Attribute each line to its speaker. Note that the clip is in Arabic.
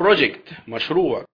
Speaker 1: project مشروع